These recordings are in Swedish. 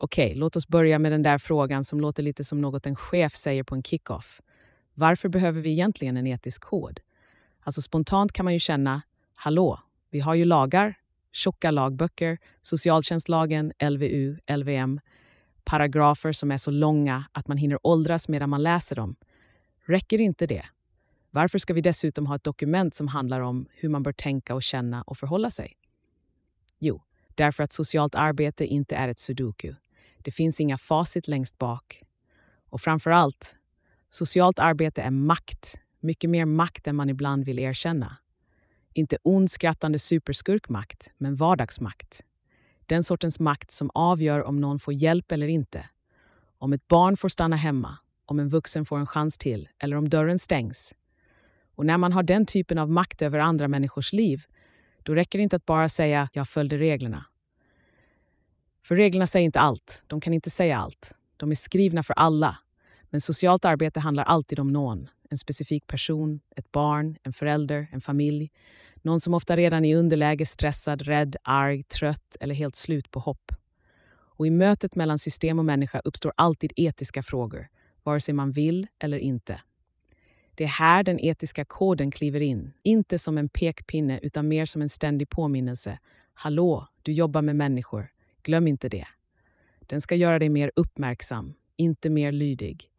Okej, låt oss börja med den där frågan som låter lite som något en chef säger på en kickoff. Varför behöver vi egentligen en etisk kod? Alltså spontant kan man ju känna, hallå, vi har ju lagar, tjocka lagböcker, socialtjänstlagen, LVU, LVM, paragrafer som är så långa att man hinner åldras medan man läser dem. Räcker inte det? Varför ska vi dessutom ha ett dokument som handlar om hur man bör tänka och känna och förhålla sig? Jo, därför att socialt arbete inte är ett sudoku. Det finns inga facit längst bak. Och framför allt, socialt arbete är makt. Mycket mer makt än man ibland vill erkänna. Inte ond, skrattande superskurkmakt, men vardagsmakt. Den sortens makt som avgör om någon får hjälp eller inte. Om ett barn får stanna hemma, om en vuxen får en chans till eller om dörren stängs. Och när man har den typen av makt över andra människors liv, då räcker det inte att bara säga “jag följde reglerna”. För reglerna säger inte allt. De kan inte säga allt. De är skrivna för alla. Men socialt arbete handlar alltid om någon. En specifik person, ett barn, en förälder, en familj. Någon som ofta redan är i underläge, stressad, rädd, arg, trött eller helt slut på hopp. Och i mötet mellan system och människa uppstår alltid etiska frågor, vare sig man vill eller inte. Det är här den etiska koden kliver in, inte som en pekpinne utan mer som en ständig påminnelse. Hallå, du jobbar med människor. Glöm inte det. Den ska göra dig mer uppmärksam, inte mer lydig.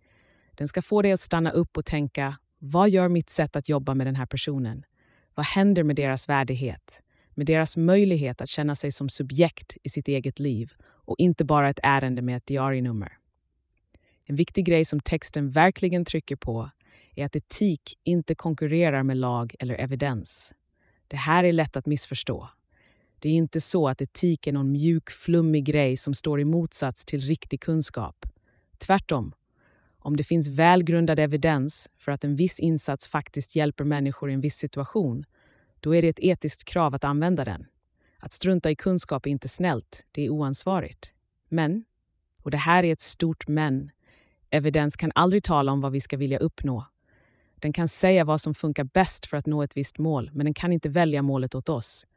Den ska få dig att stanna upp och tänka, vad gör mitt sätt att jobba med den här personen? Vad händer med deras värdighet? Med deras möjlighet att känna sig som subjekt i sitt eget liv och inte bara ett ärende med ett diarienummer. En viktig grej som texten verkligen trycker på är att etik inte konkurrerar med lag eller evidens. Det här är lätt att missförstå. Det är inte så att etik är någon mjuk, flummig grej som står i motsats till riktig kunskap. Tvärtom. Om det finns välgrundad evidens för att en viss insats faktiskt hjälper människor i en viss situation, då är det ett etiskt krav att använda den. Att strunta i kunskap är inte snällt, det är oansvarigt. Men, och det här är ett stort men, evidens kan aldrig tala om vad vi ska vilja uppnå. Den kan säga vad som funkar bäst för att nå ett visst mål, men den kan inte välja målet åt oss.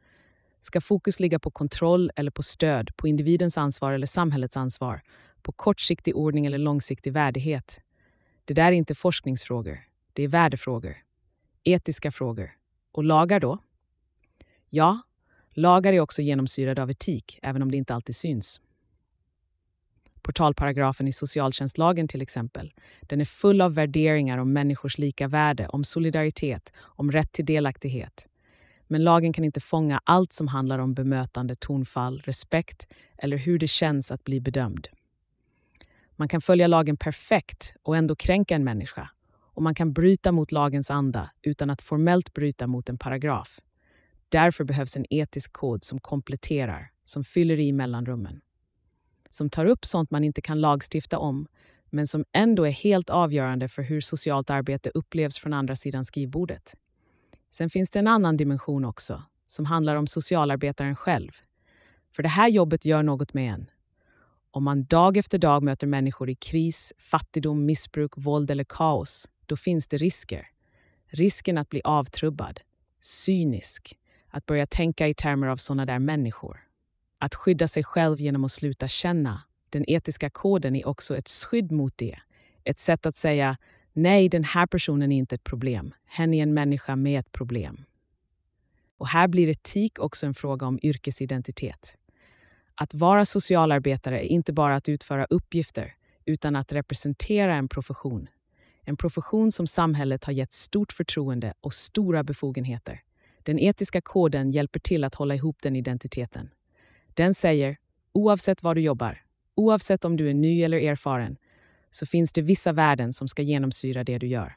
Ska fokus ligga på kontroll eller på stöd, på individens ansvar eller samhällets ansvar, på kortsiktig ordning eller långsiktig värdighet? Det där är inte forskningsfrågor, det är värdefrågor. Etiska frågor. Och lagar då? Ja, lagar är också genomsyrade av etik, även om det inte alltid syns. Portalparagrafen i socialtjänstlagen till exempel. Den är full av värderingar om människors lika värde, om solidaritet, om rätt till delaktighet. Men lagen kan inte fånga allt som handlar om bemötande, tonfall, respekt eller hur det känns att bli bedömd. Man kan följa lagen perfekt och ändå kränka en människa. Och man kan bryta mot lagens anda utan att formellt bryta mot en paragraf. Därför behövs en etisk kod som kompletterar, som fyller i mellanrummen. Som tar upp sånt man inte kan lagstifta om, men som ändå är helt avgörande för hur socialt arbete upplevs från andra sidan skrivbordet. Sen finns det en annan dimension också, som handlar om socialarbetaren själv. För det här jobbet gör något med en. Om man dag efter dag möter människor i kris, fattigdom, missbruk, våld eller kaos, då finns det risker. Risken att bli avtrubbad, cynisk, att börja tänka i termer av såna där människor. Att skydda sig själv genom att sluta känna. Den etiska koden är också ett skydd mot det. Ett sätt att säga nej, den här personen är inte ett problem. Hen är en människa med ett problem. Och här blir etik också en fråga om yrkesidentitet. Att vara socialarbetare är inte bara att utföra uppgifter utan att representera en profession. En profession som samhället har gett stort förtroende och stora befogenheter. Den etiska koden hjälper till att hålla ihop den identiteten. Den säger, oavsett var du jobbar, oavsett om du är ny eller erfaren, så finns det vissa värden som ska genomsyra det du gör.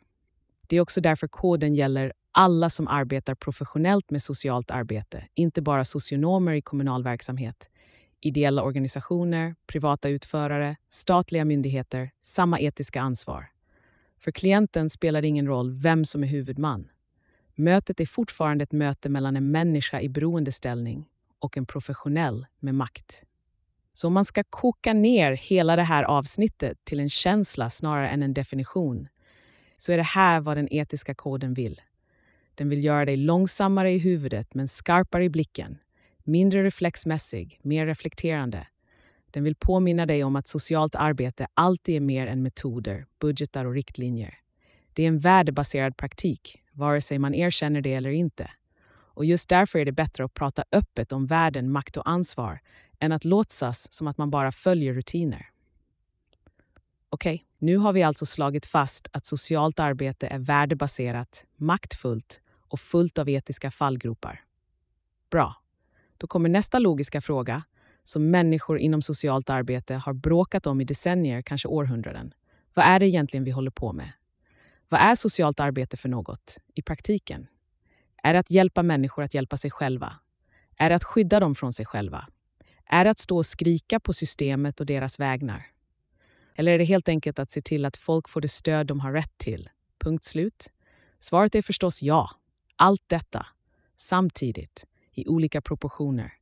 Det är också därför koden gäller alla som arbetar professionellt med socialt arbete, inte bara socionomer i kommunal verksamhet. Ideella organisationer, privata utförare, statliga myndigheter, samma etiska ansvar. För klienten spelar det ingen roll vem som är huvudman. Mötet är fortfarande ett möte mellan en människa i beroendeställning och en professionell med makt. Så om man ska koka ner hela det här avsnittet till en känsla snarare än en definition så är det här vad den etiska koden vill. Den vill göra dig långsammare i huvudet men skarpare i blicken, mindre reflexmässig, mer reflekterande. Den vill påminna dig om att socialt arbete alltid är mer än metoder, budgetar och riktlinjer. Det är en värdebaserad praktik, vare sig man erkänner det eller inte. Och just därför är det bättre att prata öppet om värden, makt och ansvar än att låtsas som att man bara följer rutiner. Okej, okay, nu har vi alltså slagit fast att socialt arbete är värdebaserat, maktfullt och fullt av etiska fallgropar. Bra. Då kommer nästa logiska fråga som människor inom socialt arbete har bråkat om i decennier, kanske århundraden. Vad är det egentligen vi håller på med? Vad är socialt arbete för något i praktiken? Är det att hjälpa människor att hjälpa sig själva? Är det att skydda dem från sig själva? Är det att stå och skrika på systemet och deras vägnar? Eller är det helt enkelt att se till att folk får det stöd de har rätt till? Punkt slut. Svaret är förstås ja. Allt detta, samtidigt, i olika proportioner.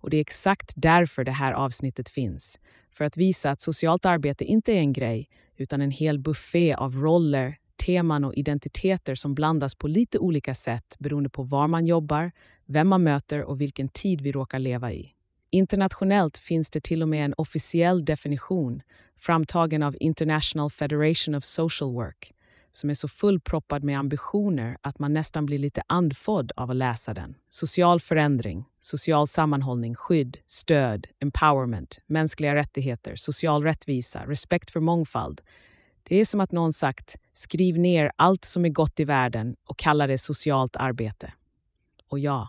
Och det är exakt därför det här avsnittet finns. För att visa att socialt arbete inte är en grej, utan en hel buffé av roller, teman och identiteter som blandas på lite olika sätt beroende på var man jobbar, vem man möter och vilken tid vi råkar leva i. Internationellt finns det till och med en officiell definition framtagen av International Federation of Social Work som är så fullproppad med ambitioner att man nästan blir lite andfådd av att läsa den. Social förändring, social sammanhållning, skydd, stöd, empowerment, mänskliga rättigheter, social rättvisa, respekt för mångfald. Det är som att någon sagt skriv ner allt som är gott i världen och kalla det socialt arbete. Och ja,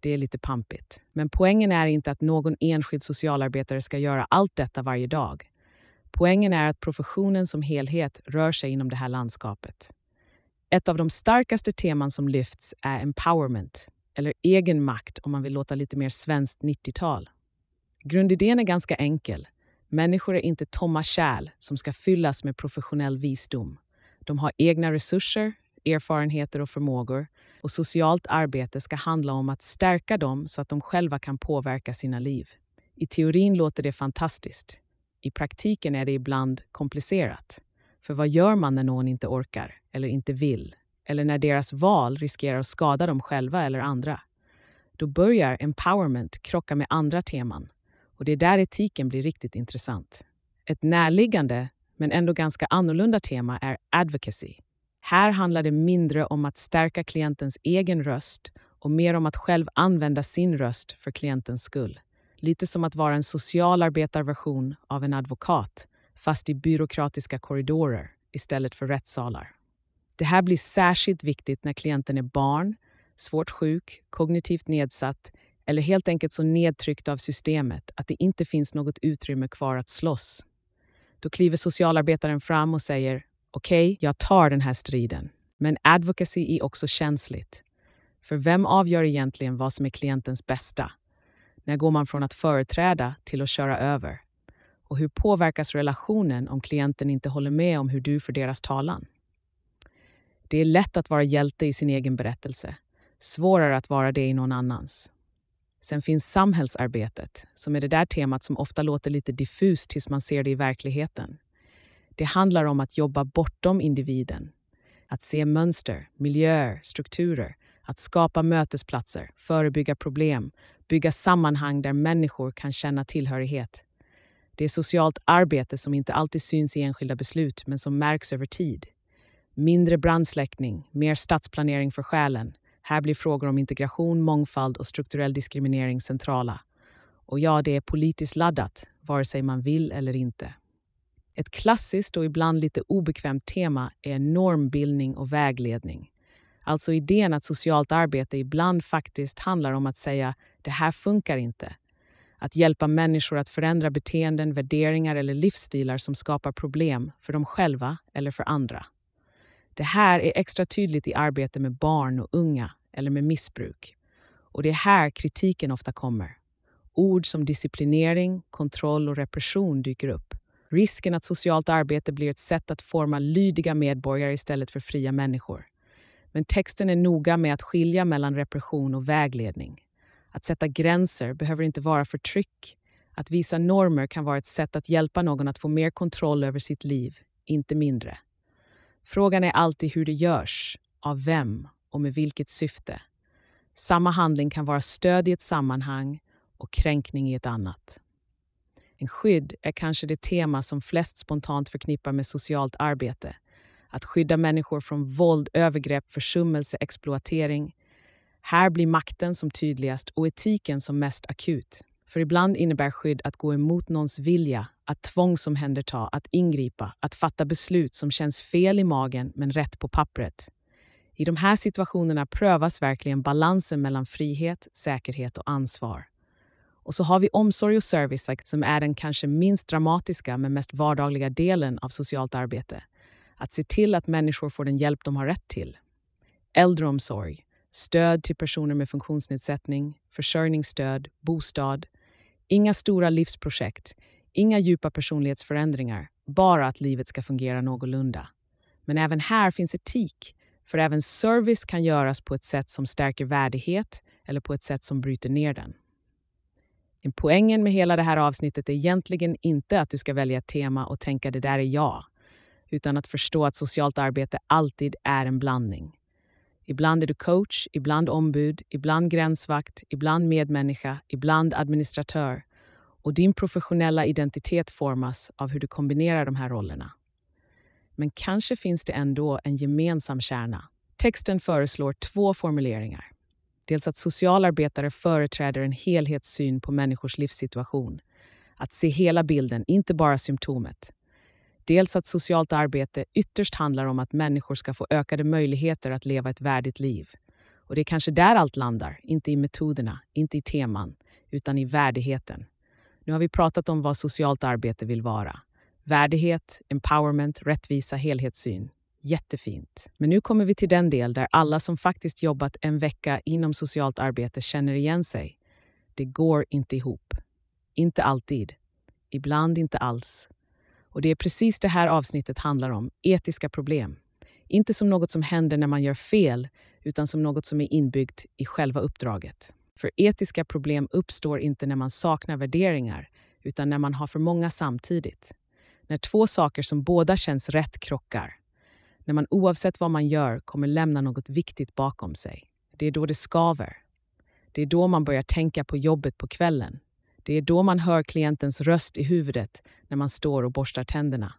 det är lite pampigt. Men poängen är inte att någon enskild socialarbetare ska göra allt detta varje dag. Poängen är att professionen som helhet rör sig inom det här landskapet. Ett av de starkaste teman som lyfts är empowerment, eller egen makt om man vill låta lite mer svenskt 90-tal. Grundidén är ganska enkel. Människor är inte tomma kärl som ska fyllas med professionell visdom. De har egna resurser, erfarenheter och förmågor och socialt arbete ska handla om att stärka dem så att de själva kan påverka sina liv. I teorin låter det fantastiskt. I praktiken är det ibland komplicerat. För vad gör man när någon inte orkar eller inte vill? Eller när deras val riskerar att skada dem själva eller andra? Då börjar empowerment krocka med andra teman. Och det är där etiken blir riktigt intressant. Ett närliggande, men ändå ganska annorlunda tema är advocacy. Här handlar det mindre om att stärka klientens egen röst och mer om att själv använda sin röst för klientens skull. Lite som att vara en socialarbetarversion av en advokat, fast i byråkratiska korridorer istället för rättssalar. Det här blir särskilt viktigt när klienten är barn, svårt sjuk, kognitivt nedsatt eller helt enkelt så nedtryckt av systemet att det inte finns något utrymme kvar att slåss. Då kliver socialarbetaren fram och säger okej, okay, jag tar den här striden. Men advocacy är också känsligt. För vem avgör egentligen vad som är klientens bästa? När går man från att företräda till att köra över? Och hur påverkas relationen om klienten inte håller med om hur du för deras talan? Det är lätt att vara hjälte i sin egen berättelse. Svårare att vara det i någon annans. Sen finns samhällsarbetet, som är det där temat som ofta låter lite diffust tills man ser det i verkligheten. Det handlar om att jobba bortom individen. Att se mönster, miljöer, strukturer. Att skapa mötesplatser, förebygga problem, bygga sammanhang där människor kan känna tillhörighet. Det är socialt arbete som inte alltid syns i enskilda beslut men som märks över tid. Mindre brandsläckning, mer stadsplanering för själen. Här blir frågor om integration, mångfald och strukturell diskriminering centrala. Och ja, det är politiskt laddat, vare sig man vill eller inte. Ett klassiskt och ibland lite obekvämt tema är normbildning och vägledning. Alltså idén att socialt arbete ibland faktiskt handlar om att säga det här funkar inte. Att hjälpa människor att förändra beteenden, värderingar eller livsstilar som skapar problem för dem själva eller för andra. Det här är extra tydligt i arbete med barn och unga eller med missbruk. Och det är här kritiken ofta kommer. Ord som disciplinering, kontroll och repression dyker upp. Risken att socialt arbete blir ett sätt att forma lydiga medborgare istället för fria människor. Men texten är noga med att skilja mellan repression och vägledning. Att sätta gränser behöver inte vara förtryck. Att visa normer kan vara ett sätt att hjälpa någon att få mer kontroll över sitt liv, inte mindre. Frågan är alltid hur det görs, av vem och med vilket syfte. Samma handling kan vara stöd i ett sammanhang och kränkning i ett annat. En skydd är kanske det tema som flest spontant förknippar med socialt arbete. Att skydda människor från våld, övergrepp, försummelse, exploatering. Här blir makten som tydligast och etiken som mest akut. För ibland innebär skydd att gå emot någons vilja, att tvångsomhänderta, att ingripa, att fatta beslut som känns fel i magen men rätt på pappret. I de här situationerna prövas verkligen balansen mellan frihet, säkerhet och ansvar. Och så har vi omsorg och service som är den kanske minst dramatiska men mest vardagliga delen av socialt arbete. Att se till att människor får den hjälp de har rätt till. Äldreomsorg, stöd till personer med funktionsnedsättning, försörjningsstöd, bostad. Inga stora livsprojekt, inga djupa personlighetsförändringar, bara att livet ska fungera någorlunda. Men även här finns etik, för även service kan göras på ett sätt som stärker värdighet eller på ett sätt som bryter ner den. Poängen med hela det här avsnittet är egentligen inte att du ska välja ett tema och tänka det där är jag, utan att förstå att socialt arbete alltid är en blandning. Ibland är du coach, ibland ombud, ibland gränsvakt, ibland medmänniska, ibland administratör. Och din professionella identitet formas av hur du kombinerar de här rollerna. Men kanske finns det ändå en gemensam kärna. Texten föreslår två formuleringar. Dels att socialarbetare företräder en helhetssyn på människors livssituation. Att se hela bilden, inte bara symptomet. Dels att socialt arbete ytterst handlar om att människor ska få ökade möjligheter att leva ett värdigt liv. Och det är kanske där allt landar, inte i metoderna, inte i teman, utan i värdigheten. Nu har vi pratat om vad socialt arbete vill vara. Värdighet, empowerment, rättvisa, helhetssyn. Jättefint. Men nu kommer vi till den del där alla som faktiskt jobbat en vecka inom socialt arbete känner igen sig. Det går inte ihop. Inte alltid. Ibland inte alls. Och det är precis det här avsnittet handlar om, etiska problem. Inte som något som händer när man gör fel, utan som något som är inbyggt i själva uppdraget. För etiska problem uppstår inte när man saknar värderingar, utan när man har för många samtidigt. När två saker som båda känns rätt krockar. När man oavsett vad man gör kommer lämna något viktigt bakom sig. Det är då det skaver. Det är då man börjar tänka på jobbet på kvällen. Det är då man hör klientens röst i huvudet när man står och borstar tänderna.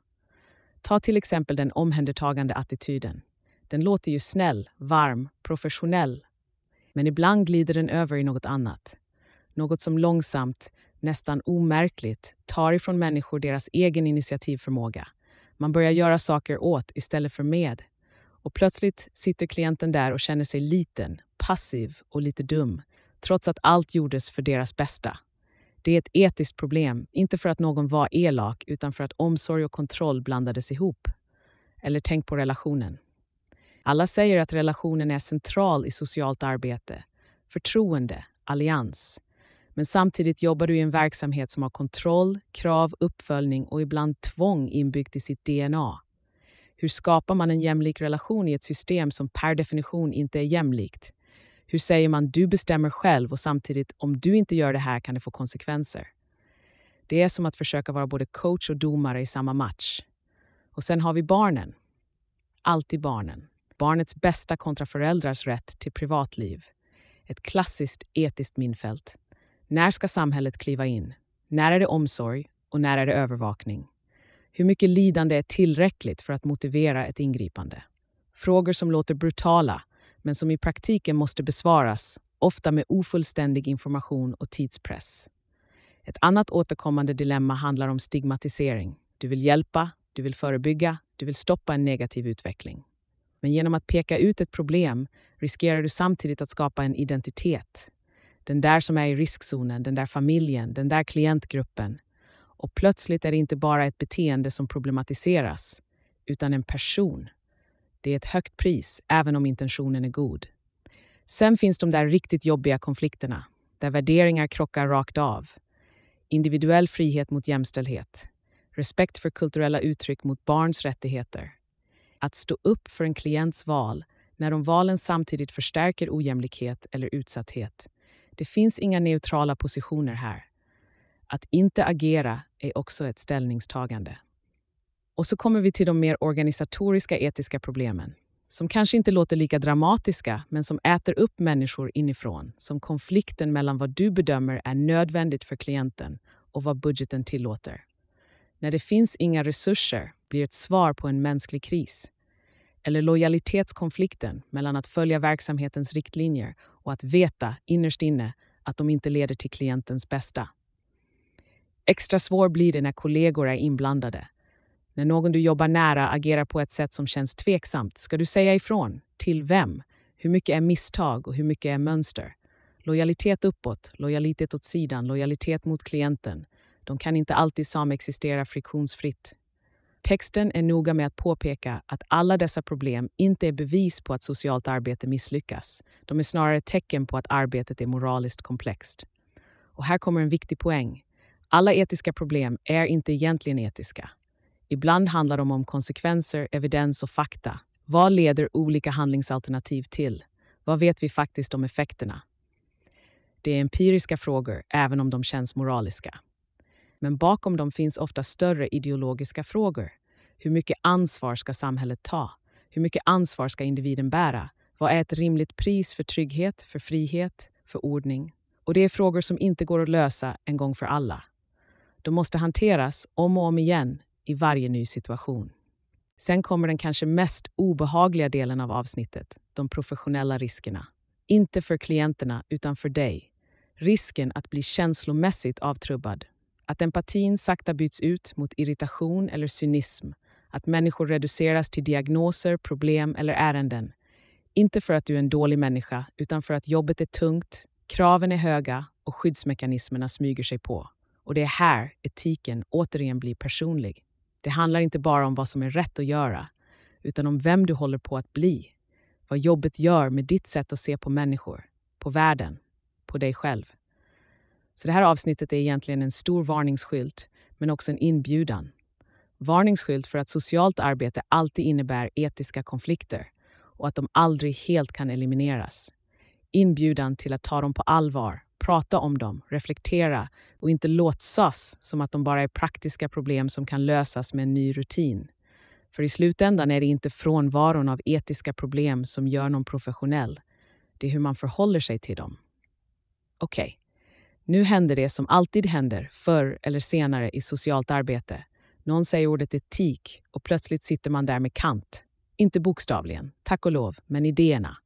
Ta till exempel den omhändertagande attityden. Den låter ju snäll, varm, professionell. Men ibland glider den över i något annat. Något som långsamt, nästan omärkligt, tar ifrån människor deras egen initiativförmåga. Man börjar göra saker åt istället för med. Och plötsligt sitter klienten där och känner sig liten, passiv och lite dum, trots att allt gjordes för deras bästa. Det är ett etiskt problem, inte för att någon var elak utan för att omsorg och kontroll blandades ihop. Eller tänk på relationen. Alla säger att relationen är central i socialt arbete. Förtroende, allians. Men samtidigt jobbar du i en verksamhet som har kontroll, krav, uppföljning och ibland tvång inbyggt i sitt DNA. Hur skapar man en jämlik relation i ett system som per definition inte är jämlikt? Hur säger man du bestämmer själv och samtidigt om du inte gör det här kan det få konsekvenser? Det är som att försöka vara både coach och domare i samma match. Och sen har vi barnen. Alltid barnen. Barnets bästa kontra föräldrars rätt till privatliv. Ett klassiskt etiskt minfält. När ska samhället kliva in? När är det omsorg och när är det övervakning? Hur mycket lidande är tillräckligt för att motivera ett ingripande? Frågor som låter brutala men som i praktiken måste besvaras, ofta med ofullständig information och tidspress. Ett annat återkommande dilemma handlar om stigmatisering. Du vill hjälpa, du vill förebygga, du vill stoppa en negativ utveckling. Men genom att peka ut ett problem riskerar du samtidigt att skapa en identitet. Den där som är i riskzonen, den där familjen, den där klientgruppen. Och plötsligt är det inte bara ett beteende som problematiseras, utan en person det är ett högt pris, även om intentionen är god. Sen finns de där riktigt jobbiga konflikterna, där värderingar krockar rakt av. Individuell frihet mot jämställdhet. Respekt för kulturella uttryck mot barns rättigheter. Att stå upp för en klients val när de valen samtidigt förstärker ojämlikhet eller utsatthet. Det finns inga neutrala positioner här. Att inte agera är också ett ställningstagande. Och så kommer vi till de mer organisatoriska etiska problemen som kanske inte låter lika dramatiska men som äter upp människor inifrån. Som konflikten mellan vad du bedömer är nödvändigt för klienten och vad budgeten tillåter. När det finns inga resurser blir ett svar på en mänsklig kris. Eller lojalitetskonflikten mellan att följa verksamhetens riktlinjer och att veta innerst inne att de inte leder till klientens bästa. Extra svår blir det när kollegor är inblandade. När någon du jobbar nära agerar på ett sätt som känns tveksamt, ska du säga ifrån? Till vem? Hur mycket är misstag och hur mycket är mönster? Lojalitet uppåt, lojalitet åt sidan, lojalitet mot klienten. De kan inte alltid samexistera friktionsfritt. Texten är noga med att påpeka att alla dessa problem inte är bevis på att socialt arbete misslyckas. De är snarare tecken på att arbetet är moraliskt komplext. Och här kommer en viktig poäng. Alla etiska problem är inte egentligen etiska. Ibland handlar de om konsekvenser, evidens och fakta. Vad leder olika handlingsalternativ till? Vad vet vi faktiskt om effekterna? Det är empiriska frågor, även om de känns moraliska. Men bakom dem finns ofta större ideologiska frågor. Hur mycket ansvar ska samhället ta? Hur mycket ansvar ska individen bära? Vad är ett rimligt pris för trygghet, för frihet, för ordning? Och det är frågor som inte går att lösa en gång för alla. De måste hanteras om och om igen i varje ny situation. Sen kommer den kanske mest obehagliga delen av avsnittet, de professionella riskerna. Inte för klienterna, utan för dig. Risken att bli känslomässigt avtrubbad. Att empatin sakta byts ut mot irritation eller cynism. Att människor reduceras till diagnoser, problem eller ärenden. Inte för att du är en dålig människa, utan för att jobbet är tungt, kraven är höga och skyddsmekanismerna smyger sig på. Och det är här etiken återigen blir personlig. Det handlar inte bara om vad som är rätt att göra, utan om vem du håller på att bli. Vad jobbet gör med ditt sätt att se på människor, på världen, på dig själv. Så det här avsnittet är egentligen en stor varningsskylt, men också en inbjudan. Varningsskylt för att socialt arbete alltid innebär etiska konflikter och att de aldrig helt kan elimineras. Inbjudan till att ta dem på allvar prata om dem, reflektera och inte låtsas som att de bara är praktiska problem som kan lösas med en ny rutin. För i slutändan är det inte frånvaron av etiska problem som gör någon professionell. Det är hur man förhåller sig till dem. Okej, okay. nu händer det som alltid händer förr eller senare i socialt arbete. Någon säger ordet etik och plötsligt sitter man där med Kant. Inte bokstavligen, tack och lov, men idéerna.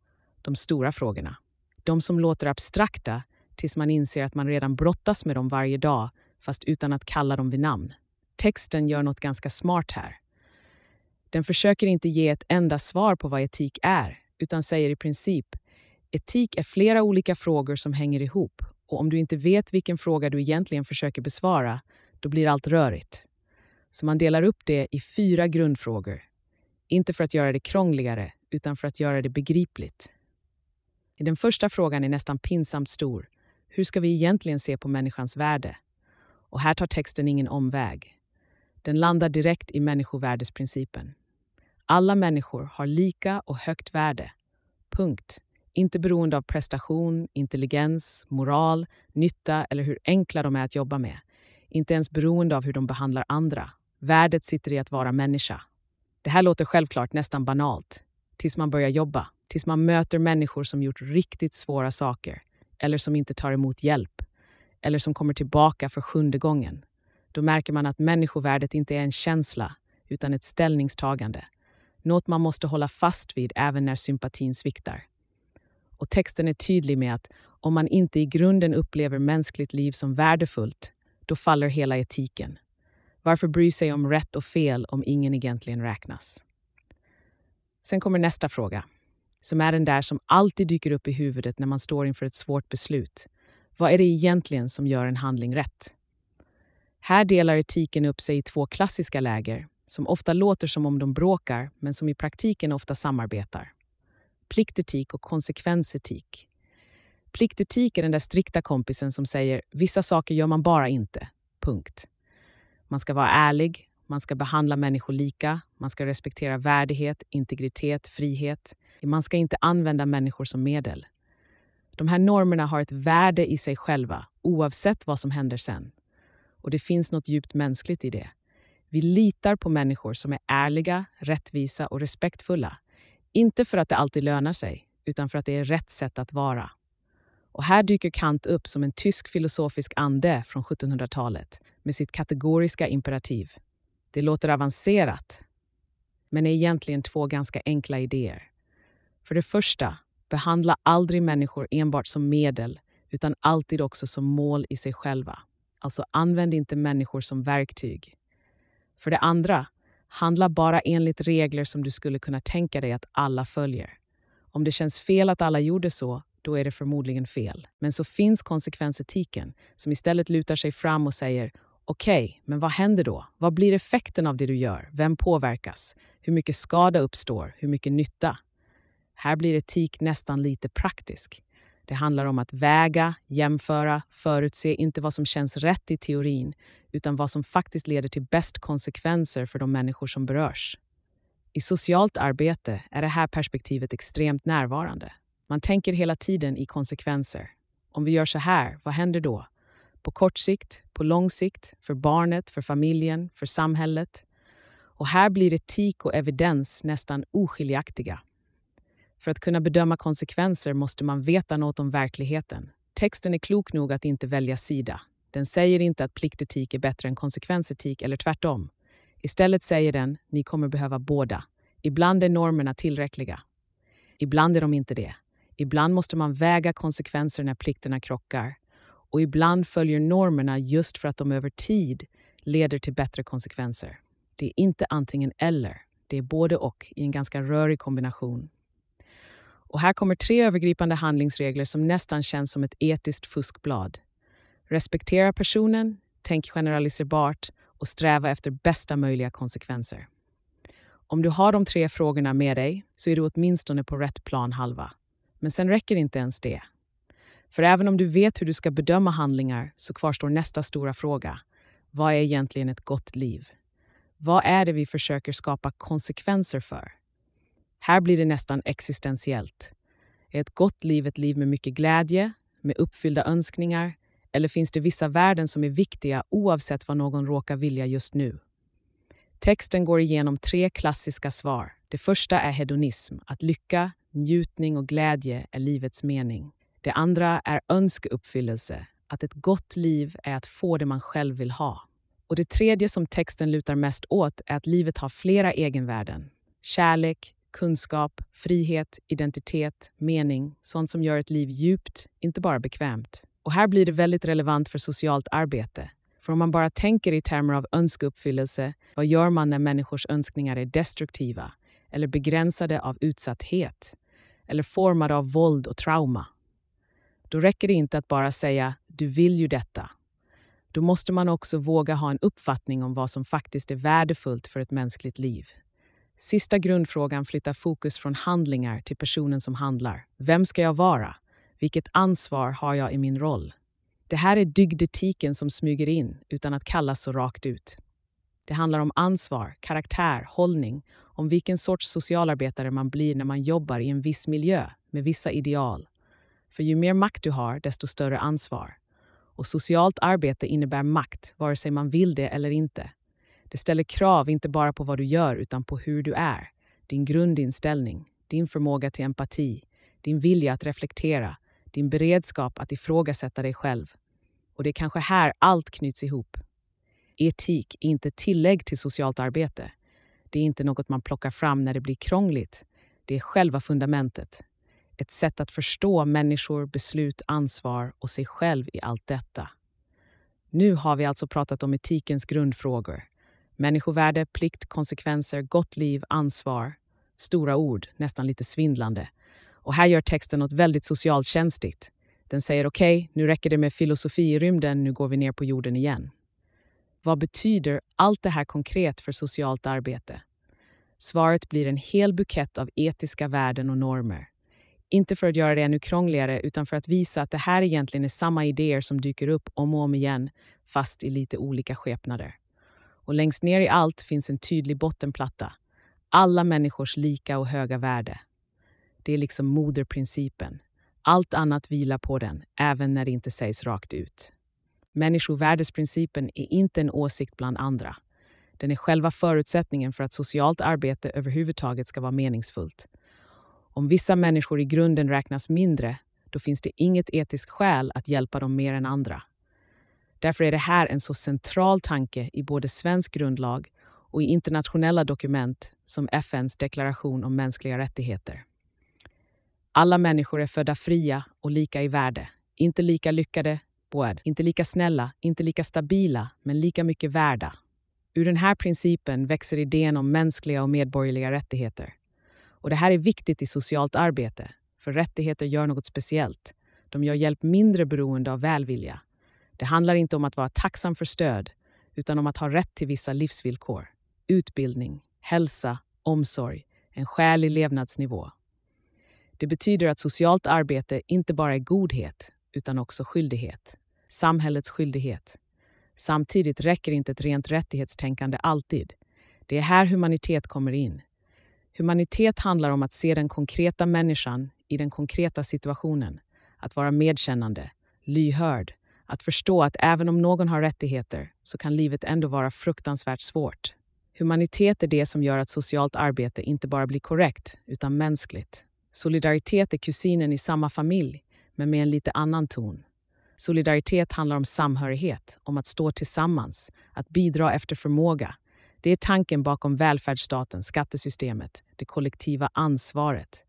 De stora frågorna. De som låter abstrakta tills man inser att man redan brottas med dem varje dag, fast utan att kalla dem vid namn. Texten gör något ganska smart här. Den försöker inte ge ett enda svar på vad etik är, utan säger i princip etik är flera olika frågor som hänger ihop och om du inte vet vilken fråga du egentligen försöker besvara, då blir allt rörigt. Så man delar upp det i fyra grundfrågor. Inte för att göra det krångligare, utan för att göra det begripligt. Den första frågan är nästan pinsamt stor hur ska vi egentligen se på människans värde? Och här tar texten ingen omväg. Den landar direkt i människovärdesprincipen. Alla människor har lika och högt värde. Punkt. Inte beroende av prestation, intelligens, moral, nytta eller hur enkla de är att jobba med. Inte ens beroende av hur de behandlar andra. Värdet sitter i att vara människa. Det här låter självklart nästan banalt. Tills man börjar jobba. Tills man möter människor som gjort riktigt svåra saker eller som inte tar emot hjälp eller som kommer tillbaka för sjunde gången. Då märker man att människovärdet inte är en känsla utan ett ställningstagande. Något man måste hålla fast vid även när sympatin sviktar. Och texten är tydlig med att om man inte i grunden upplever mänskligt liv som värdefullt, då faller hela etiken. Varför bry sig om rätt och fel om ingen egentligen räknas? Sen kommer nästa fråga som är den där som alltid dyker upp i huvudet när man står inför ett svårt beslut. Vad är det egentligen som gör en handling rätt? Här delar etiken upp sig i två klassiska läger som ofta låter som om de bråkar men som i praktiken ofta samarbetar. Pliktetik och konsekvensetik. Pliktetik är den där strikta kompisen som säger vissa saker gör man bara inte. Punkt. Man ska vara ärlig, man ska behandla människor lika, man ska respektera värdighet, integritet, frihet. Man ska inte använda människor som medel. De här normerna har ett värde i sig själva, oavsett vad som händer sen. Och det finns något djupt mänskligt i det. Vi litar på människor som är ärliga, rättvisa och respektfulla. Inte för att det alltid lönar sig, utan för att det är rätt sätt att vara. Och här dyker Kant upp som en tysk filosofisk ande från 1700-talet med sitt kategoriska imperativ. Det låter avancerat, men är egentligen två ganska enkla idéer. För det första, behandla aldrig människor enbart som medel utan alltid också som mål i sig själva. Alltså använd inte människor som verktyg. För det andra, handla bara enligt regler som du skulle kunna tänka dig att alla följer. Om det känns fel att alla gjorde så, då är det förmodligen fel. Men så finns konsekvensetiken som istället lutar sig fram och säger Okej, okay, men vad händer då? Vad blir effekten av det du gör? Vem påverkas? Hur mycket skada uppstår? Hur mycket nytta? Här blir etik nästan lite praktisk. Det handlar om att väga, jämföra, förutse inte vad som känns rätt i teorin utan vad som faktiskt leder till bäst konsekvenser för de människor som berörs. I socialt arbete är det här perspektivet extremt närvarande. Man tänker hela tiden i konsekvenser. Om vi gör så här, vad händer då? På kort sikt, på lång sikt, för barnet, för familjen, för samhället. Och här blir etik och evidens nästan oskiljaktiga. För att kunna bedöma konsekvenser måste man veta något om verkligheten. Texten är klok nog att inte välja sida. Den säger inte att pliktetik är bättre än konsekvensetik eller tvärtom. Istället säger den, ni kommer behöva båda. Ibland är normerna tillräckliga. Ibland är de inte det. Ibland måste man väga konsekvenser när plikterna krockar. Och ibland följer normerna just för att de över tid leder till bättre konsekvenser. Det är inte antingen eller, det är både och i en ganska rörig kombination. Och här kommer tre övergripande handlingsregler som nästan känns som ett etiskt fuskblad. Respektera personen, tänk generaliserbart och sträva efter bästa möjliga konsekvenser. Om du har de tre frågorna med dig så är du åtminstone på rätt plan halva. Men sen räcker inte ens det. För även om du vet hur du ska bedöma handlingar så kvarstår nästa stora fråga. Vad är egentligen ett gott liv? Vad är det vi försöker skapa konsekvenser för? Här blir det nästan existentiellt. Är ett gott liv ett liv med mycket glädje, med uppfyllda önskningar eller finns det vissa värden som är viktiga oavsett vad någon råkar vilja just nu? Texten går igenom tre klassiska svar. Det första är hedonism, att lycka, njutning och glädje är livets mening. Det andra är önskeuppfyllelse, att ett gott liv är att få det man själv vill ha. Och det tredje som texten lutar mest åt är att livet har flera egenvärden. Kärlek, kunskap, frihet, identitet, mening, sånt som gör ett liv djupt, inte bara bekvämt. Och här blir det väldigt relevant för socialt arbete. För om man bara tänker i termer av önskeuppfyllelse, vad gör man när människors önskningar är destruktiva eller begränsade av utsatthet eller formade av våld och trauma? Då räcker det inte att bara säga “du vill ju detta”. Då måste man också våga ha en uppfattning om vad som faktiskt är värdefullt för ett mänskligt liv. Sista grundfrågan flyttar fokus från handlingar till personen som handlar. Vem ska jag vara? Vilket ansvar har jag i min roll? Det här är dygdetiken som smyger in utan att kallas så rakt ut. Det handlar om ansvar, karaktär, hållning, om vilken sorts socialarbetare man blir när man jobbar i en viss miljö med vissa ideal. För ju mer makt du har, desto större ansvar. Och socialt arbete innebär makt, vare sig man vill det eller inte. Det ställer krav inte bara på vad du gör utan på hur du är, din grundinställning, din förmåga till empati, din vilja att reflektera, din beredskap att ifrågasätta dig själv. Och det är kanske här allt knyts ihop. Etik är inte tillägg till socialt arbete. Det är inte något man plockar fram när det blir krångligt. Det är själva fundamentet. Ett sätt att förstå människor, beslut, ansvar och sig själv i allt detta. Nu har vi alltså pratat om etikens grundfrågor. Människovärde, plikt, konsekvenser, gott liv, ansvar. Stora ord, nästan lite svindlande. Och här gör texten något väldigt socialkänsligt. Den säger okej, okay, nu räcker det med filosofi i rymden, nu går vi ner på jorden igen. Vad betyder allt det här konkret för socialt arbete? Svaret blir en hel bukett av etiska värden och normer. Inte för att göra det ännu krångligare, utan för att visa att det här egentligen är samma idéer som dyker upp om och om igen, fast i lite olika skepnader. Och längst ner i allt finns en tydlig bottenplatta. Alla människors lika och höga värde. Det är liksom moderprincipen. Allt annat vilar på den, även när det inte sägs rakt ut. Människovärdesprincipen är inte en åsikt bland andra. Den är själva förutsättningen för att socialt arbete överhuvudtaget ska vara meningsfullt. Om vissa människor i grunden räknas mindre, då finns det inget etiskt skäl att hjälpa dem mer än andra. Därför är det här en så central tanke i både svensk grundlag och i internationella dokument som FNs deklaration om mänskliga rättigheter. Alla människor är födda fria och lika i värde. Inte lika lyckade, boad, inte lika snälla, inte lika stabila, men lika mycket värda. Ur den här principen växer idén om mänskliga och medborgerliga rättigheter. Och det här är viktigt i socialt arbete, för rättigheter gör något speciellt. De gör hjälp mindre beroende av välvilja. Det handlar inte om att vara tacksam för stöd, utan om att ha rätt till vissa livsvillkor. Utbildning, hälsa, omsorg, en skälig levnadsnivå. Det betyder att socialt arbete inte bara är godhet, utan också skyldighet. Samhällets skyldighet. Samtidigt räcker inte ett rent rättighetstänkande alltid. Det är här humanitet kommer in. Humanitet handlar om att se den konkreta människan i den konkreta situationen. Att vara medkännande, lyhörd, att förstå att även om någon har rättigheter så kan livet ändå vara fruktansvärt svårt. Humanitet är det som gör att socialt arbete inte bara blir korrekt, utan mänskligt. Solidaritet är kusinen i samma familj, men med en lite annan ton. Solidaritet handlar om samhörighet, om att stå tillsammans, att bidra efter förmåga. Det är tanken bakom välfärdsstaten, skattesystemet, det kollektiva ansvaret.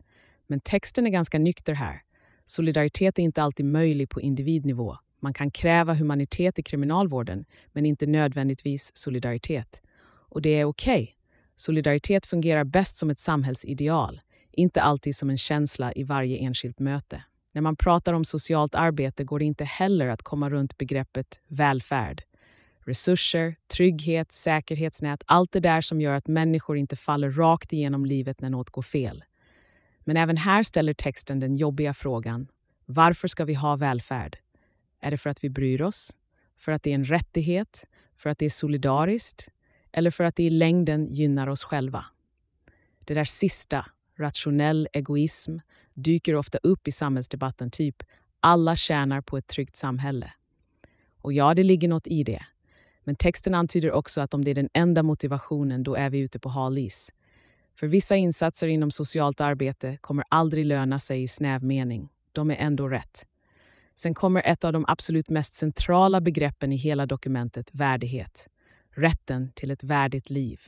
Men texten är ganska nykter här. Solidaritet är inte alltid möjlig på individnivå. Man kan kräva humanitet i kriminalvården, men inte nödvändigtvis solidaritet. Och det är okej. Okay. Solidaritet fungerar bäst som ett samhällsideal, inte alltid som en känsla i varje enskilt möte. När man pratar om socialt arbete går det inte heller att komma runt begreppet välfärd. Resurser, trygghet, säkerhetsnät, allt det där som gör att människor inte faller rakt igenom livet när något går fel. Men även här ställer texten den jobbiga frågan varför ska vi ha välfärd? Är det för att vi bryr oss? För att det är en rättighet? För att det är solidariskt? Eller för att det i längden gynnar oss själva? Det där sista, rationell egoism, dyker ofta upp i samhällsdebatten, typ alla tjänar på ett tryggt samhälle. Och ja, det ligger något i det. Men texten antyder också att om det är den enda motivationen, då är vi ute på hal is. För vissa insatser inom socialt arbete kommer aldrig löna sig i snäv mening. De är ändå rätt. Sen kommer ett av de absolut mest centrala begreppen i hela dokumentet, värdighet. Rätten till ett värdigt liv.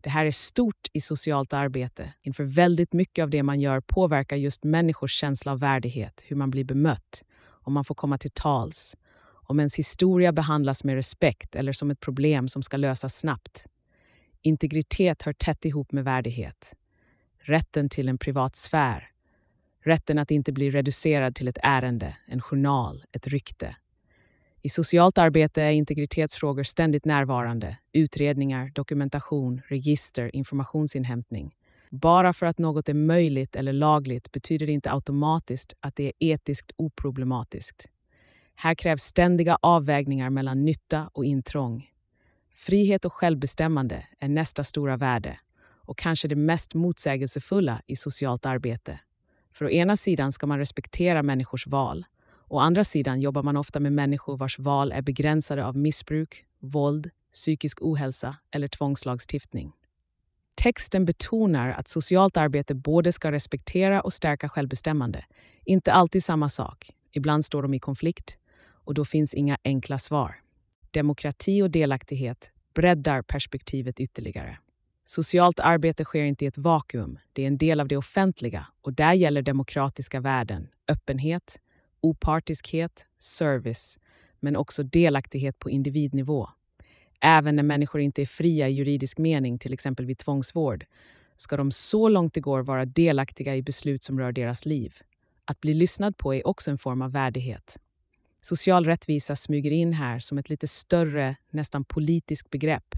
Det här är stort i socialt arbete. Inför väldigt mycket av det man gör påverkar just människors känsla av värdighet, hur man blir bemött, om man får komma till tals, om ens historia behandlas med respekt eller som ett problem som ska lösas snabbt. Integritet hör tätt ihop med värdighet. Rätten till en privat sfär. Rätten att inte bli reducerad till ett ärende, en journal, ett rykte. I socialt arbete är integritetsfrågor ständigt närvarande. Utredningar, dokumentation, register, informationsinhämtning. Bara för att något är möjligt eller lagligt betyder det inte automatiskt att det är etiskt oproblematiskt. Här krävs ständiga avvägningar mellan nytta och intrång. Frihet och självbestämmande är nästa stora värde och kanske det mest motsägelsefulla i socialt arbete. För å ena sidan ska man respektera människors val Å andra sidan jobbar man ofta med människor vars val är begränsade av missbruk, våld, psykisk ohälsa eller tvångslagstiftning. Texten betonar att socialt arbete både ska respektera och stärka självbestämmande. Inte alltid samma sak. Ibland står de i konflikt och då finns inga enkla svar. Demokrati och delaktighet breddar perspektivet ytterligare. Socialt arbete sker inte i ett vakuum, det är en del av det offentliga och där gäller demokratiska värden, öppenhet, opartiskhet, service, men också delaktighet på individnivå. Även när människor inte är fria i juridisk mening, till exempel vid tvångsvård, ska de så långt det går vara delaktiga i beslut som rör deras liv. Att bli lyssnad på är också en form av värdighet. Social rättvisa smyger in här som ett lite större, nästan politiskt begrepp.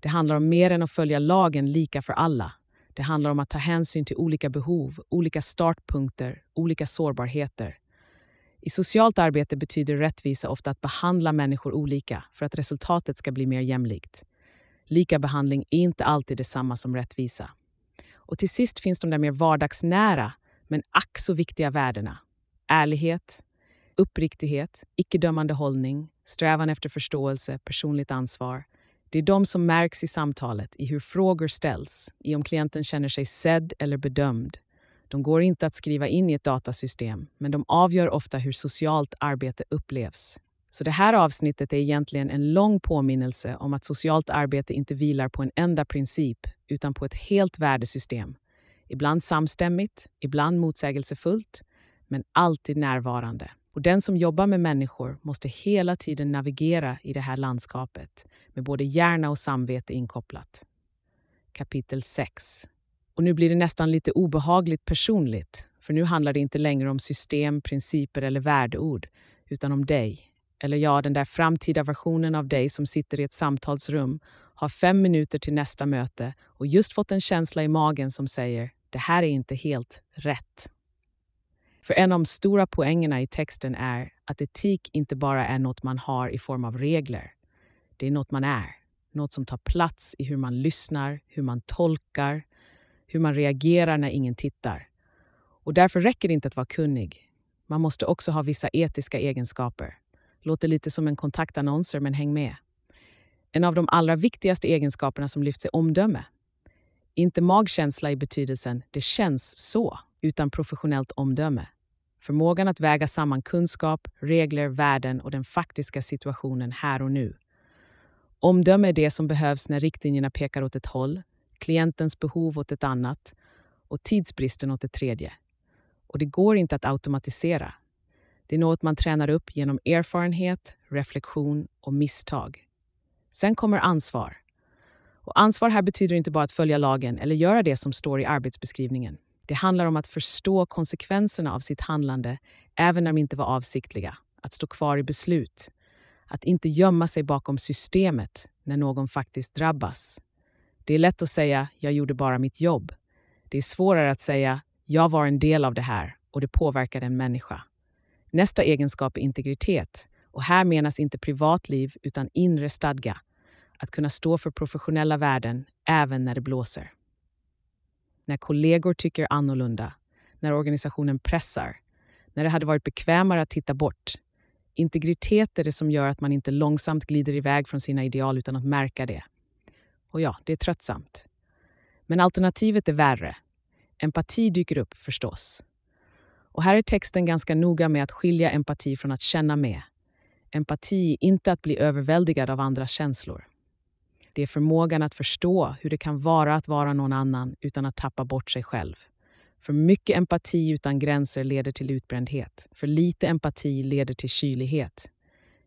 Det handlar om mer än att följa lagen lika för alla. Det handlar om att ta hänsyn till olika behov, olika startpunkter, olika sårbarheter. I socialt arbete betyder rättvisa ofta att behandla människor olika för att resultatet ska bli mer jämlikt. Lika behandling är inte alltid detsamma som rättvisa. Och till sist finns de där mer vardagsnära, men ack så viktiga värdena. Ärlighet, uppriktighet, icke-dömande hållning, strävan efter förståelse, personligt ansvar. Det är de som märks i samtalet, i hur frågor ställs, i om klienten känner sig sedd eller bedömd. De går inte att skriva in i ett datasystem, men de avgör ofta hur socialt arbete upplevs. Så det här avsnittet är egentligen en lång påminnelse om att socialt arbete inte vilar på en enda princip, utan på ett helt värdesystem. Ibland samstämmigt, ibland motsägelsefullt, men alltid närvarande. Och den som jobbar med människor måste hela tiden navigera i det här landskapet med både hjärna och samvete inkopplat. Kapitel 6. Och nu blir det nästan lite obehagligt personligt, för nu handlar det inte längre om system, principer eller värdeord, utan om dig. Eller ja, den där framtida versionen av dig som sitter i ett samtalsrum, har fem minuter till nästa möte och just fått en känsla i magen som säger det här är inte helt rätt. För en av de stora poängerna i texten är att etik inte bara är något man har i form av regler. Det är något man är. Något som tar plats i hur man lyssnar, hur man tolkar, hur man reagerar när ingen tittar. Och därför räcker det inte att vara kunnig. Man måste också ha vissa etiska egenskaper. Låter lite som en kontaktannonser, men häng med. En av de allra viktigaste egenskaperna som lyfts är omdöme. Inte magkänsla i betydelsen “det känns så”, utan professionellt omdöme. Förmågan att väga samman kunskap, regler, värden och den faktiska situationen här och nu. Omdöme är det som behövs när riktlinjerna pekar åt ett håll, klientens behov åt ett annat och tidsbristen åt ett tredje. Och det går inte att automatisera. Det är något man tränar upp genom erfarenhet, reflektion och misstag. Sen kommer ansvar. Och ansvar här betyder inte bara att följa lagen eller göra det som står i arbetsbeskrivningen. Det handlar om att förstå konsekvenserna av sitt handlande även när de inte var avsiktliga. Att stå kvar i beslut. Att inte gömma sig bakom systemet när någon faktiskt drabbas. Det är lätt att säga “jag gjorde bara mitt jobb”. Det är svårare att säga “jag var en del av det här och det påverkade en människa”. Nästa egenskap är integritet. Och här menas inte privatliv utan inre stadga. Att kunna stå för professionella värden även när det blåser när kollegor tycker annorlunda, när organisationen pressar, när det hade varit bekvämare att titta bort. Integritet är det som gör att man inte långsamt glider iväg från sina ideal utan att märka det. Och ja, det är tröttsamt. Men alternativet är värre. Empati dyker upp förstås. Och här är texten ganska noga med att skilja empati från att känna med. Empati är inte att bli överväldigad av andras känslor. Det är förmågan att förstå hur det kan vara att vara någon annan utan att tappa bort sig själv. För mycket empati utan gränser leder till utbrändhet. För lite empati leder till kylighet.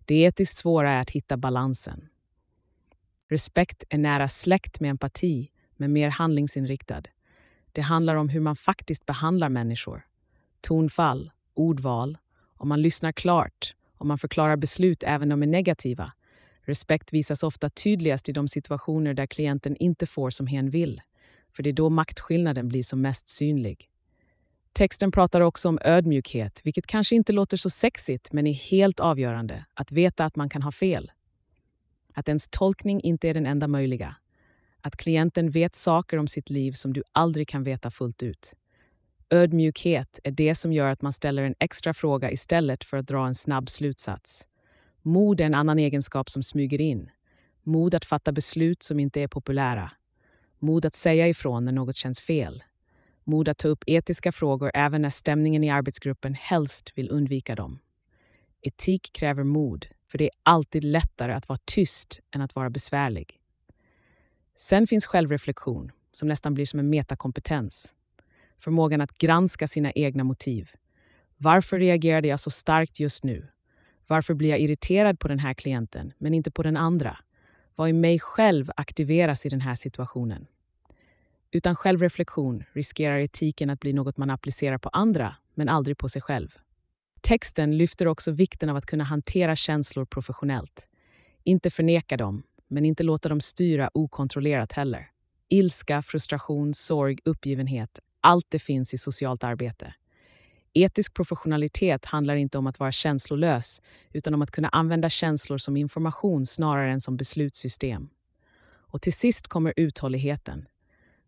Det etiskt svåra är att hitta balansen. Respekt är nära släkt med empati, men mer handlingsinriktad. Det handlar om hur man faktiskt behandlar människor. Tonfall, ordval, om man lyssnar klart, om man förklarar beslut även om de är negativa, Respekt visas ofta tydligast i de situationer där klienten inte får som hen vill, för det är då maktskillnaden blir som mest synlig. Texten pratar också om ödmjukhet, vilket kanske inte låter så sexigt men är helt avgörande. Att veta att man kan ha fel. Att ens tolkning inte är den enda möjliga. Att klienten vet saker om sitt liv som du aldrig kan veta fullt ut. Ödmjukhet är det som gör att man ställer en extra fråga istället för att dra en snabb slutsats. Mod är en annan egenskap som smyger in. Mod att fatta beslut som inte är populära. Mod att säga ifrån när något känns fel. Mod att ta upp etiska frågor även när stämningen i arbetsgruppen helst vill undvika dem. Etik kräver mod, för det är alltid lättare att vara tyst än att vara besvärlig. Sen finns självreflektion, som nästan blir som en metakompetens. Förmågan att granska sina egna motiv. Varför reagerade jag så starkt just nu? Varför blir jag irriterad på den här klienten, men inte på den andra? Vad i mig själv aktiveras i den här situationen? Utan självreflektion riskerar etiken att bli något man applicerar på andra, men aldrig på sig själv. Texten lyfter också vikten av att kunna hantera känslor professionellt. Inte förneka dem, men inte låta dem styra okontrollerat heller. Ilska, frustration, sorg, uppgivenhet, allt det finns i socialt arbete. Etisk professionalitet handlar inte om att vara känslolös utan om att kunna använda känslor som information snarare än som beslutssystem. Och till sist kommer uthålligheten.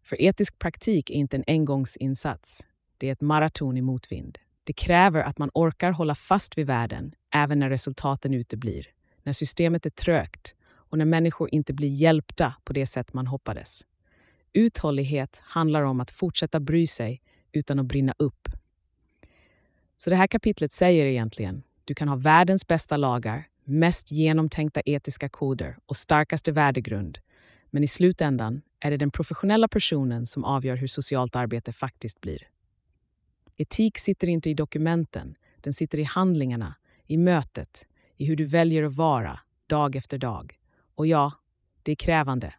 För etisk praktik är inte en engångsinsats. Det är ett maraton i motvind. Det kräver att man orkar hålla fast vid världen även när resultaten uteblir, när systemet är trögt och när människor inte blir hjälpta på det sätt man hoppades. Uthållighet handlar om att fortsätta bry sig utan att brinna upp. Så det här kapitlet säger egentligen, du kan ha världens bästa lagar, mest genomtänkta etiska koder och starkaste värdegrund. Men i slutändan är det den professionella personen som avgör hur socialt arbete faktiskt blir. Etik sitter inte i dokumenten, den sitter i handlingarna, i mötet, i hur du väljer att vara, dag efter dag. Och ja, det är krävande.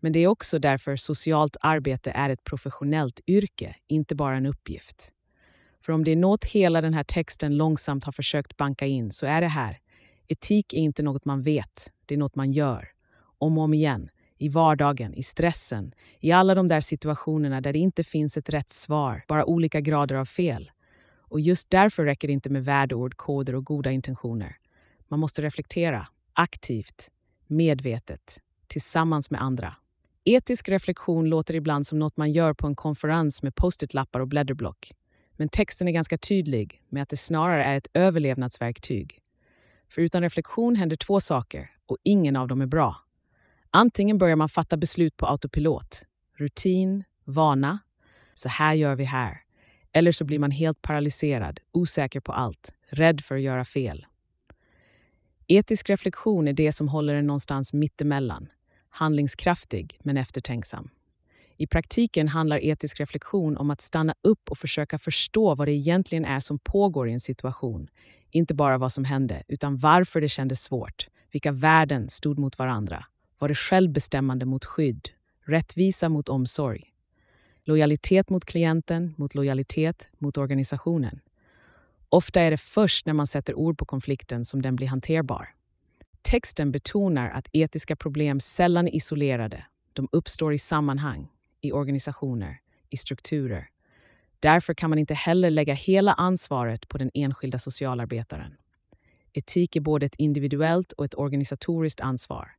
Men det är också därför socialt arbete är ett professionellt yrke, inte bara en uppgift. För om det är något hela den här texten långsamt har försökt banka in så är det här. Etik är inte något man vet, det är något man gör. Om och om igen, i vardagen, i stressen, i alla de där situationerna där det inte finns ett rätt svar, bara olika grader av fel. Och just därför räcker det inte med värdeord, koder och goda intentioner. Man måste reflektera, aktivt, medvetet, tillsammans med andra. Etisk reflektion låter ibland som något man gör på en konferens med post-it-lappar och blädderblock. Men texten är ganska tydlig med att det snarare är ett överlevnadsverktyg. För utan reflektion händer två saker och ingen av dem är bra. Antingen börjar man fatta beslut på autopilot, rutin, vana, så här gör vi här. Eller så blir man helt paralyserad, osäker på allt, rädd för att göra fel. Etisk reflektion är det som håller en någonstans mittemellan. Handlingskraftig, men eftertänksam. I praktiken handlar etisk reflektion om att stanna upp och försöka förstå vad det egentligen är som pågår i en situation. Inte bara vad som hände, utan varför det kändes svårt. Vilka värden stod mot varandra. Var det självbestämmande mot skydd? Rättvisa mot omsorg? Lojalitet mot klienten, mot lojalitet mot organisationen. Ofta är det först när man sätter ord på konflikten som den blir hanterbar. Texten betonar att etiska problem sällan är isolerade. De uppstår i sammanhang, i organisationer, i strukturer. Därför kan man inte heller lägga hela ansvaret på den enskilda socialarbetaren. Etik är både ett individuellt och ett organisatoriskt ansvar.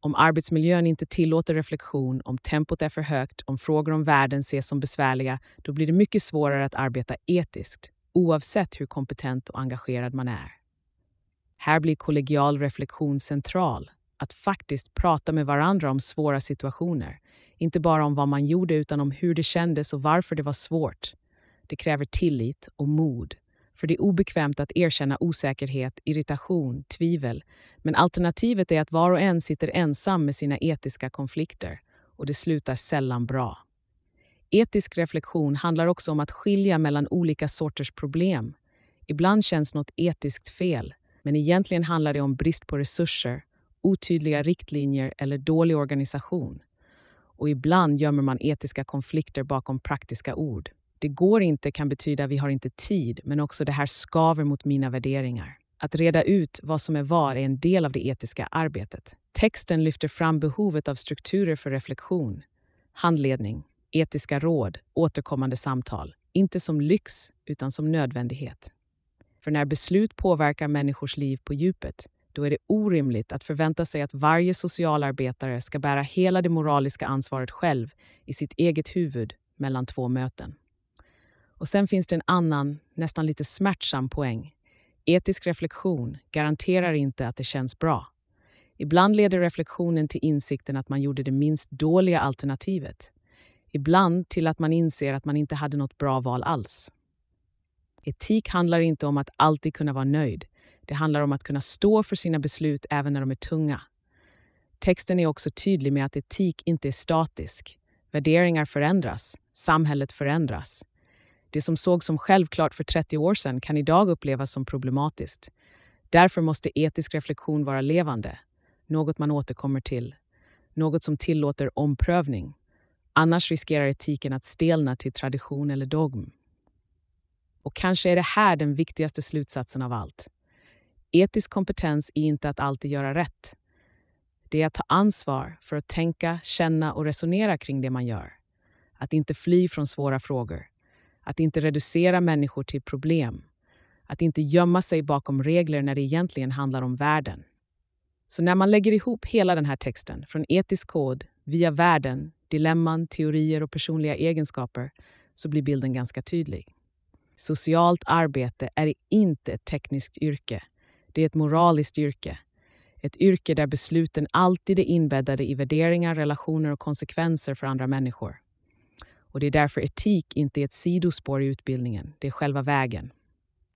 Om arbetsmiljön inte tillåter reflektion, om tempot är för högt, om frågor om värden ses som besvärliga, då blir det mycket svårare att arbeta etiskt, oavsett hur kompetent och engagerad man är. Här blir kollegial reflektion central, att faktiskt prata med varandra om svåra situationer. Inte bara om vad man gjorde utan om hur det kändes och varför det var svårt. Det kräver tillit och mod för det är obekvämt att erkänna osäkerhet, irritation, tvivel. Men alternativet är att var och en sitter ensam med sina etiska konflikter och det slutar sällan bra. Etisk reflektion handlar också om att skilja mellan olika sorters problem. Ibland känns något etiskt fel, men egentligen handlar det om brist på resurser, otydliga riktlinjer eller dålig organisation. Och ibland gömmer man etiska konflikter bakom praktiska ord. Det går inte kan betyda vi har inte tid, men också det här skaver mot mina värderingar. Att reda ut vad som är var är en del av det etiska arbetet. Texten lyfter fram behovet av strukturer för reflektion, handledning, etiska råd, återkommande samtal. Inte som lyx, utan som nödvändighet. För när beslut påverkar människors liv på djupet, då är det orimligt att förvänta sig att varje socialarbetare ska bära hela det moraliska ansvaret själv i sitt eget huvud mellan två möten. Och sen finns det en annan, nästan lite smärtsam poäng. Etisk reflektion garanterar inte att det känns bra. Ibland leder reflektionen till insikten att man gjorde det minst dåliga alternativet. Ibland till att man inser att man inte hade något bra val alls. Etik handlar inte om att alltid kunna vara nöjd. Det handlar om att kunna stå för sina beslut även när de är tunga. Texten är också tydlig med att etik inte är statisk. Värderingar förändras, samhället förändras. Det som sågs som självklart för 30 år sedan kan idag upplevas som problematiskt. Därför måste etisk reflektion vara levande, något man återkommer till, något som tillåter omprövning. Annars riskerar etiken att stelna till tradition eller dogm. Och kanske är det här den viktigaste slutsatsen av allt. Etisk kompetens är inte att alltid göra rätt. Det är att ta ansvar för att tänka, känna och resonera kring det man gör. Att inte fly från svåra frågor att inte reducera människor till problem. Att inte gömma sig bakom regler när det egentligen handlar om världen. Så när man lägger ihop hela den här texten, från etisk kod, via världen, dilemman, teorier och personliga egenskaper, så blir bilden ganska tydlig. Socialt arbete är inte ett tekniskt yrke. Det är ett moraliskt yrke. Ett yrke där besluten alltid är inbäddade i värderingar, relationer och konsekvenser för andra människor. Och det är därför etik inte är ett sidospår i utbildningen, det är själva vägen.